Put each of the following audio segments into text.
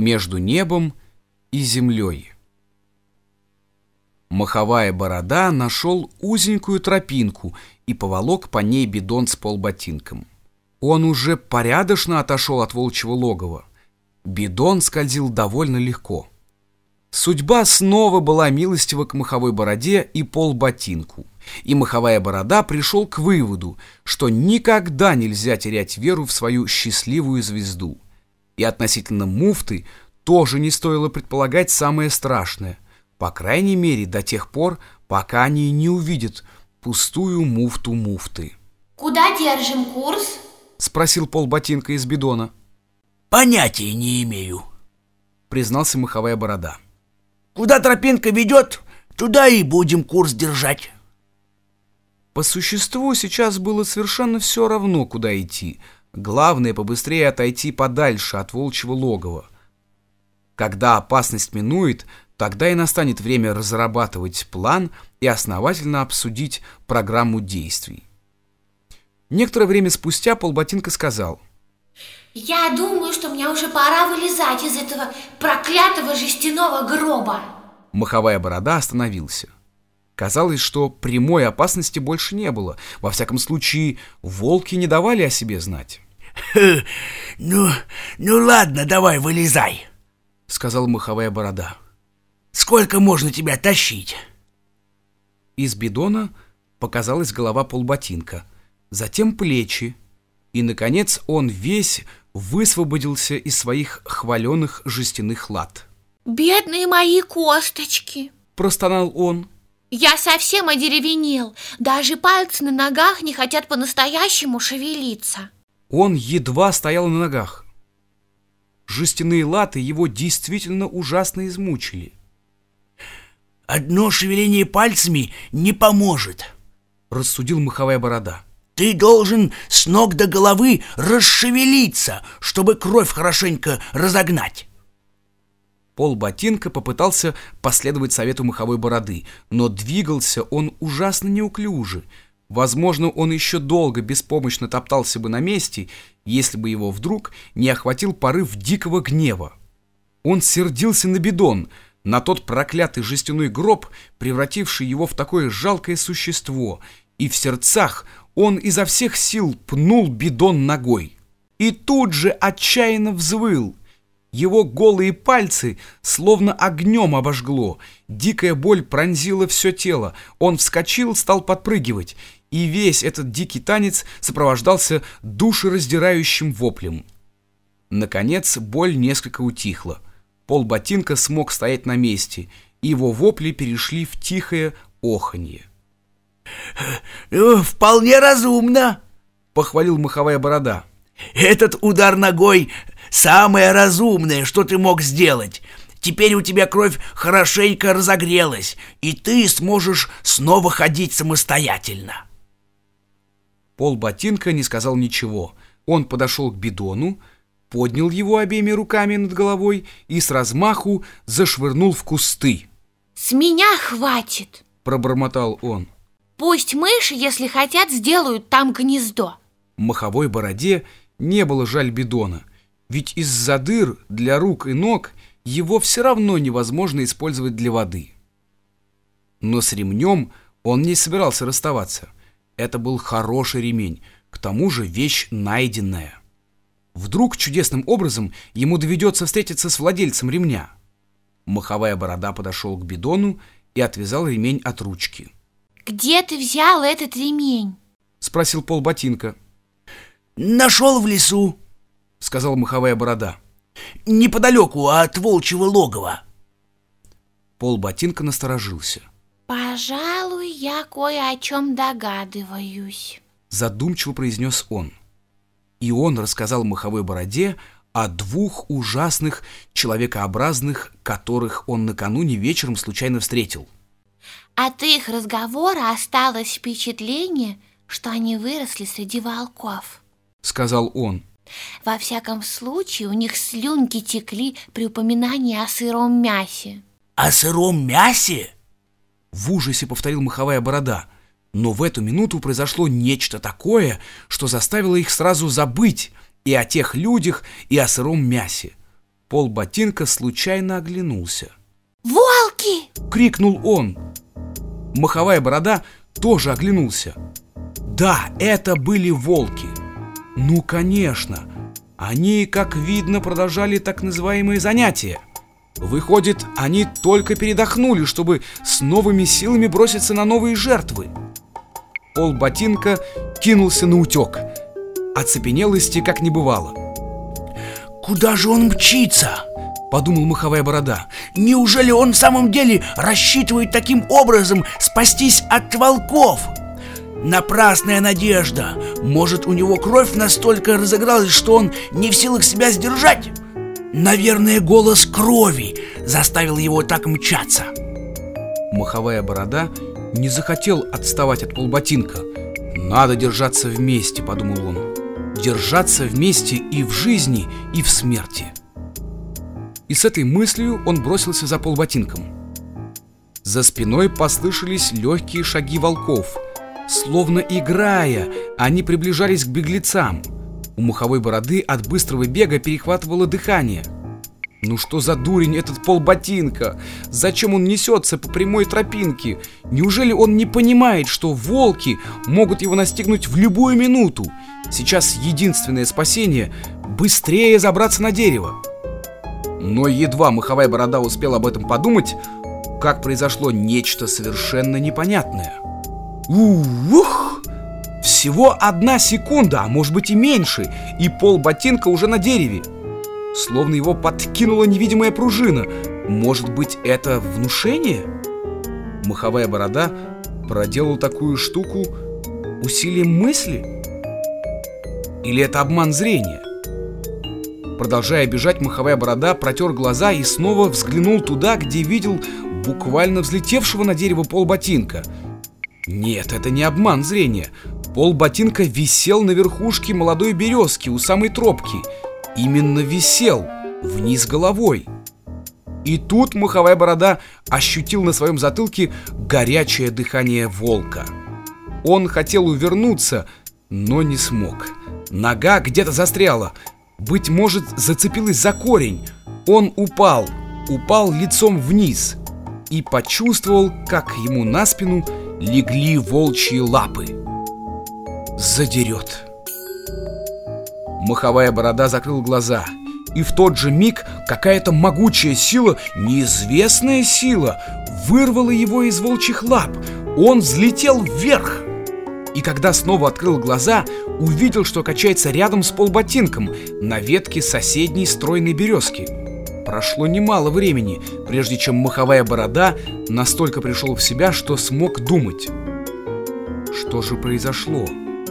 между небом и землей. Маховая борода нашел узенькую тропинку и поволок по ней бидон с полботинком. Он уже порядочно отошел от волчьего логова. Бидон скользил довольно легко. Судьба снова была милостива к маховой бороде и полботинку. И маховая борода пришел к выводу, что никогда нельзя терять веру в свою счастливую звезду. И относительно муфты тоже не стоило предполагать самое страшное. По крайней мере, до тех пор, пока они не увидят пустую муфту муфты. Куда держим курс? Спросил полботинка из бидона. Понятия не имею, признался маховая борода. Куда тропинка ведет, туда и будем курс держать. По существу сейчас было совершенно все равно, куда идти. Главное побыстрее отойти подальше от волчьего логова. Когда опасность минует, тогда и настанет время разрабатывать план и основательно обсудить программу действий. Некоторое время спустя полботинка сказал. «Я думаю, что мне уже пора вылезать из этого проклятого жестяного гроба». Маховая борода остановился. Казалось, что прямой опасности больше не было. Во всяком случае, волки не давали о себе знать. «Ну, ну ладно, давай вылезай», — сказал маховая борода. «Сколько можно тебя тащить?» Из бидона показалась голова полботинка, затем плечи, и, наконец, он весь высвободился из своих хваленых жестяных лад. «Бедные мои косточки!» – простонал он. Я совсем одеревенел. Даже пальцы на ногах не хотят по-настоящему шевелиться. Он едва стоял на ногах. Жестяные латы его действительно ужасно измучили. «Одно шевеление пальцами не поможет», — рассудил маховая борода. «Ты должен с ног до головы расшевелиться, чтобы кровь хорошенько разогнать». Пол ботинка попытался последовать совету маховой бороды, но двигался он ужасно неуклюже. Возможно, он еще долго беспомощно топтался бы на месте, если бы его вдруг не охватил порыв дикого гнева. Он сердился на бидон, на тот проклятый жестяной гроб, превративший его в такое жалкое существо, и в сердцах он изо всех сил пнул бидон ногой. И тут же отчаянно взвыл — его голые пальцы словно огнем обожгло. Дикая боль пронзила все тело. Он вскочил, стал подпрыгивать. И весь этот дикий танец сопровождался душераздирающим воплем. Наконец боль несколько утихла. Пол ботинка смог стоять на месте, его вопли перешли в тихое оханье. «Э, «Вполне разумно», — похвалил маховая борода. «Этот удар ногой Самое разумное, что ты мог сделать. Теперь у тебя кровь хорошенько разогрелась, и ты сможешь снова ходить самостоятельно. Пол ботинка не сказал ничего. Он подошел к бидону, поднял его обеими руками над головой и с размаху зашвырнул в кусты. «С меня хватит!» – пробормотал он. «Пусть мыши, если хотят, сделают там гнездо!» Маховой бороде не было жаль бидона. Ведь из-за дыр для рук и ног его все равно невозможно использовать для воды. Но с ремнем он не собирался расставаться. Это был хороший ремень, к тому же вещь найденная. Вдруг чудесным образом ему доведется встретиться с владельцем ремня. Маховая борода подошел к бидону и отвязал ремень от ручки. «Где ты взял этот ремень?» — спросил полботинка. «Нашел в лесу», — сказал маховая борода. «Неподалеку от волчьего логова». Пол ботинка насторожился. «Пожалуй, я кое о чем догадываюсь», — задумчиво произнес он. И он рассказал маховой бороде о двух ужасных человекообразных, которых он накануне вечером случайно встретил. От их разговора осталось впечатление, что они выросли среди волков, — сказал он. Во всяком случае, у них слюнки текли при упоминании о сыром мясе. О сыром мясе? В ужасе повторил маховая борода. Но в эту минуту произошло нечто такое, что заставило их сразу забыть и о тех людях, и о сыром мясе. Пол ботинка случайно оглянулся. Волки! — крикнул он. Маховая борода тоже оглянулся. Да, это были волки. Ну, конечно. Они, как видно, продолжали так называемые занятия. Выходит, они только передохнули, чтобы с новыми силами броситься на новые жертвы. Пол ботинка кинулся на утек. Оцепенелости как не бывало. Куда же он мчится? Подумал маховая борода. Неужели он в самом деле рассчитывает таким образом спастись от волков? Напрасная надежда. Может, у него кровь настолько разыгралась, что он не в силах себя сдержать? Наверное, голос крови заставил его так мчаться. Маховая борода не захотел отставать от полботинка. Надо держаться вместе, подумал он. Держаться вместе и в жизни, и в смерти. И с этой мыслью он бросился за полботинком. За спиной послышались легкие шаги волков. Словно играя, они приближались к беглецам. У муховой бороды от быстрого бега перехватывало дыхание. Ну что за дурень этот полботинка? Зачем он несется по прямой тропинке? Неужели он не понимает, что волки могут его настигнуть в любую минуту? Сейчас единственное спасение — быстрее забраться на дерево. Но едва маховая борода успел об этом подумать, как произошло нечто совершенно непонятное. Ух! Всего одна секунда, а может быть и меньше, и пол ботинка уже на дереве. Словно его подкинула невидимая пружина. Может быть, это внушение? Маховая борода проделал такую штуку усилием мысли? Или это обман зрения? Продолжая бежать, маховая борода протер глаза и снова взглянул туда, где видел буквально взлетевшего на дерево полботинка. Нет, это не обман зрения. Полботинка висел на верхушке молодой березки у самой тропки. Именно висел, вниз головой. И тут маховая борода ощутил на своем затылке горячее дыхание волка. Он хотел увернуться, но не смог. Нога где-то застряла. Быть может, зацепилась за корень. Он упал, упал лицом вниз и почувствовал, как ему на спину легли волчьи лапы. Задерет. Маховая борода закрыл глаза, и в тот же миг какая-то могучая сила, неизвестная сила, вырвала его из волчьих лап. Он взлетел вверх. И когда снова открыл глаза, увидел, что качается рядом с полботинком на ветке соседней стройной березки. Прошло немало времени, прежде чем маховая борода настолько пришел в себя, что смог думать. Что же произошло?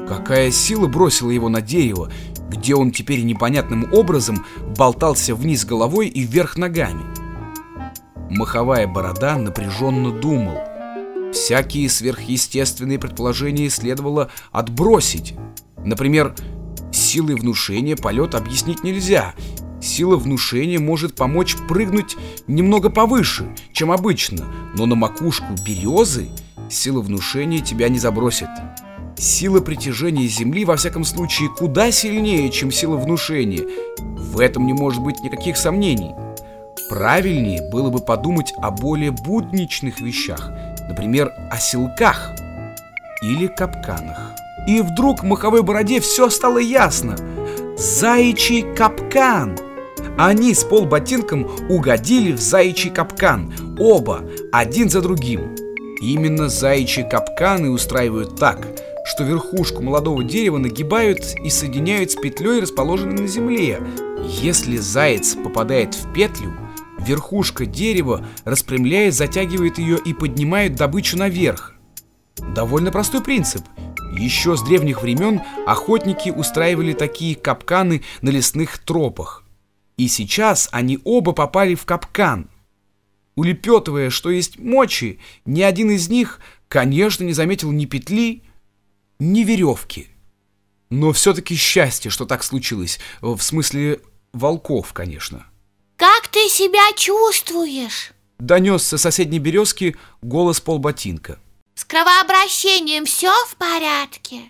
Какая сила бросила его на дерево, где он теперь непонятным образом болтался вниз головой и вверх ногами? Маховая борода напряженно думал. Всякие сверхъестественные предположения следовало отбросить. Например, силой внушения полет объяснить нельзя. Сила внушения может помочь прыгнуть немного повыше, чем обычно, но на макушку березы сила внушения тебя не забросит. Сила притяжения Земли, во всяком случае, куда сильнее, чем сила внушения. В этом не может быть никаких сомнений. Правильнее было бы подумать о более будничных вещах, например, о силках или капканах. И вдруг маховой бороде все стало ясно. Заячий капкан! Они с полботинком угодили в заячий капкан, оба, один за другим. Именно заячьи капканы устраивают так, что верхушку молодого дерева нагибают и соединяют с петлей, расположенной на земле. Если заяц попадает в петлю, верхушка дерева, распрямляя, затягивает ее и поднимает добычу наверх. Довольно простой принцип. Еще с древних времен охотники устраивали такие капканы на лесных тропах. И сейчас они оба попали в капкан. Улепетывая, что есть мочи, ни один из них, конечно, не заметил ни петли, ни веревки. Но все-таки счастье, что так случилось. В смысле волков, конечно. Как ты себя чувствуешь? Донесся с соседней березки голос полботинка. С кровообращением все в порядке?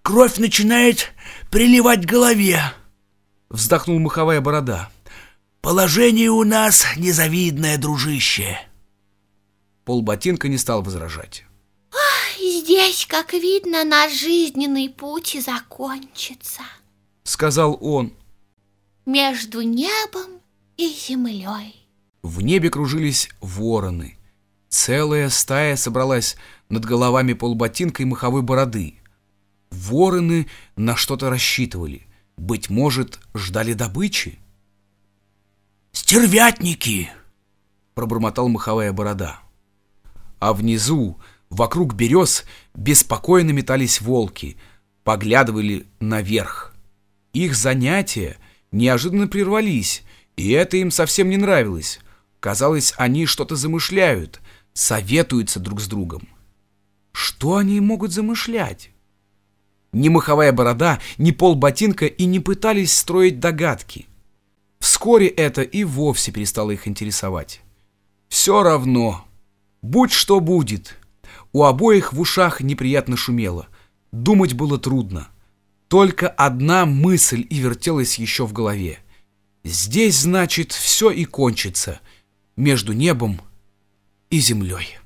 Кровь начинает приливать к голове. Вздохнул маховая борода. Положение у нас незавидное, дружище. Полботинка не стал возражать. Здесь, как видно, наш жизненный путь и закончится, Сказал он. между небом и землей. В небе кружились вороны. Целая стая собралась над головами полботинка и маховой бороды. Вороны на что-то рассчитывали. Быть может, ждали добычи? Стервятники! Пробормотал маховая борода. А внизу, вокруг берез, беспокойно метались волки, поглядывали наверх. Их занятия неожиданно прервались, и это им совсем не нравилось. Казалось, они что-то замышляют, советуются друг с другом. Что они могут замышлять? Ни маховая борода, ни полботинка и не пытались строить догадки. Вскоре это и вовсе перестало их интересовать. Все равно, будь что будет. У обоих в ушах неприятно шумело. Думать было трудно. Только одна мысль и вертелась еще в голове. Здесь, значит, все и кончится. Между небом и землей.